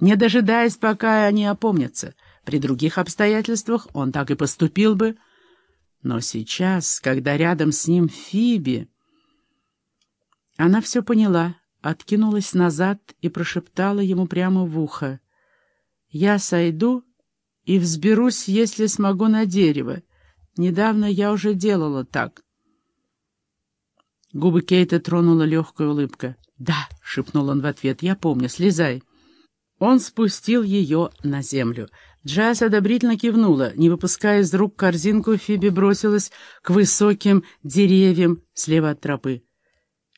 не дожидаясь, пока они опомнятся. При других обстоятельствах он так и поступил бы. Но сейчас, когда рядом с ним Фиби... Она все поняла, откинулась назад и прошептала ему прямо в ухо. «Я сойду и взберусь, если смогу, на дерево. Недавно я уже делала так». Губы Кейта тронула легкая улыбка. «Да», — шепнул он в ответ, — «я помню, слезай». Он спустил ее на землю. Джаз одобрительно кивнула. Не выпуская из рук корзинку, Фиби бросилась к высоким деревьям слева от тропы.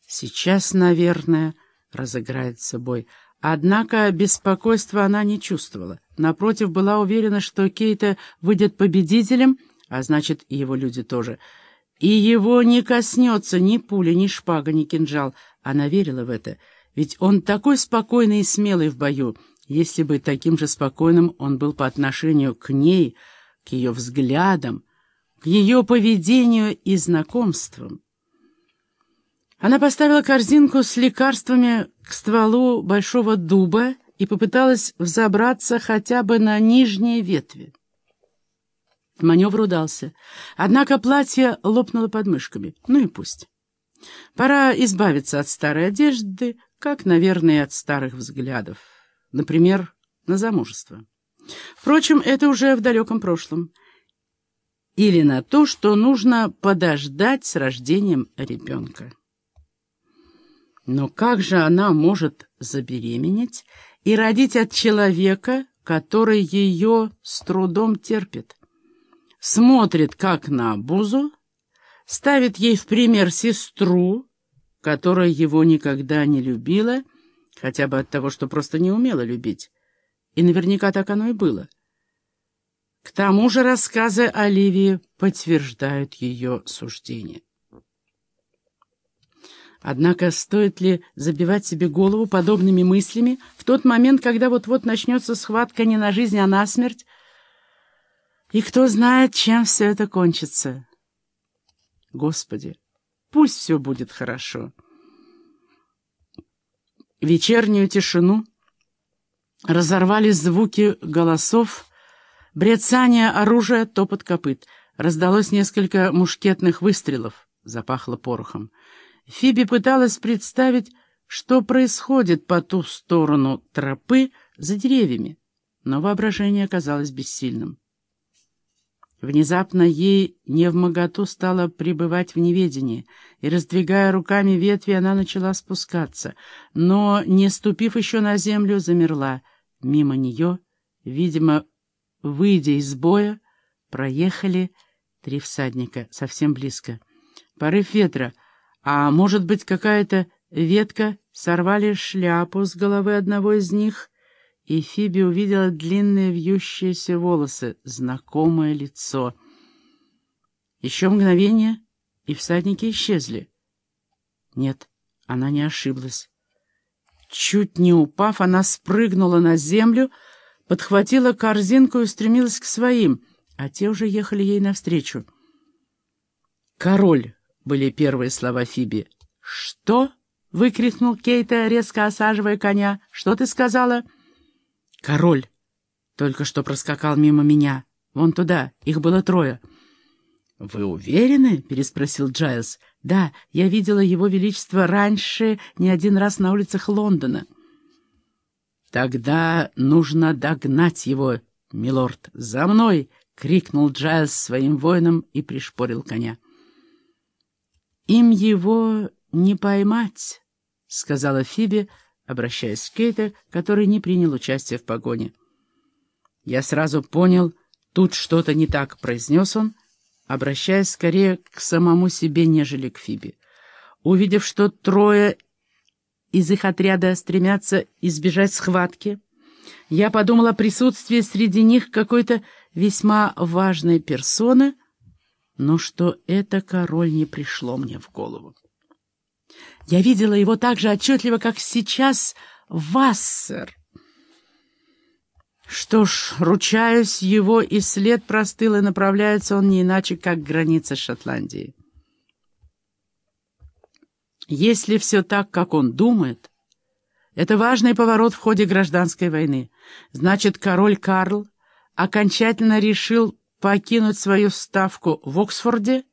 Сейчас, наверное, разыграется бой. Однако беспокойства она не чувствовала. Напротив, была уверена, что Кейта выйдет победителем, а значит, и его люди тоже. И его не коснется ни пуля, ни шпага, ни кинжал. Она верила в это. Ведь он такой спокойный и смелый в бою. Если бы таким же спокойным он был по отношению к ней, к ее взглядам, к ее поведению и знакомствам. Она поставила корзинку с лекарствами к стволу большого дуба и попыталась взобраться хотя бы на нижние ветви. Маневр удался. Однако платье лопнуло подмышками. Ну и пусть. Пора избавиться от старой одежды, как, наверное, от старых взглядов. Например, на замужество. Впрочем, это уже в далеком прошлом. Или на то, что нужно подождать с рождением ребенка. Но как же она может забеременеть и родить от человека, который ее с трудом терпит? Смотрит как на обузу, ставит ей в пример сестру, которая его никогда не любила, хотя бы от того, что просто не умела любить. И наверняка так оно и было. К тому же рассказы Оливии подтверждают ее суждение. Однако стоит ли забивать себе голову подобными мыслями в тот момент, когда вот-вот начнется схватка не на жизнь, а на смерть? И кто знает, чем все это кончится? Господи, пусть все будет хорошо. Вечернюю тишину разорвали звуки голосов, брецание оружия, топот копыт. Раздалось несколько мушкетных выстрелов, запахло порохом. Фиби пыталась представить, что происходит по ту сторону тропы за деревьями, но воображение оказалось бессильным. Внезапно ей не в моготу стало пребывать в неведении, и, раздвигая руками ветви, она начала спускаться, но, не ступив еще на землю, замерла. Мимо нее, видимо, выйдя из боя, проехали три всадника совсем близко. Порыв ветра, а может быть какая-то ветка, сорвали шляпу с головы одного из них и Фиби увидела длинные вьющиеся волосы, знакомое лицо. Еще мгновение, и всадники исчезли. Нет, она не ошиблась. Чуть не упав, она спрыгнула на землю, подхватила корзинку и устремилась к своим, а те уже ехали ей навстречу. «Король!» — были первые слова Фиби. «Что?» — выкрикнул Кейта, резко осаживая коня. «Что ты сказала?» Король только что проскакал мимо меня. Вон туда, их было трое. «Вы уверены?» — переспросил Джайлз. «Да, я видела его величество раньше не один раз на улицах Лондона». «Тогда нужно догнать его, милорд. За мной!» — крикнул Джайлз своим воинам и пришпорил коня. «Им его не поймать», — сказала Фиби, — обращаясь к Кейте, который не принял участия в погоне. «Я сразу понял, тут что-то не так», — произнес он, обращаясь скорее к самому себе, нежели к Фибе. Увидев, что трое из их отряда стремятся избежать схватки, я подумал о присутствии среди них какой-то весьма важной персоны, но что это король не пришло мне в голову. Я видела его так же отчетливо, как сейчас вас, сэр. Что ж, ручаюсь, его и след простыл, и направляется он не иначе, как граница Шотландии. Если все так, как он думает, Это важный поворот в ходе гражданской войны. Значит, король Карл окончательно решил покинуть свою ставку в Оксфорде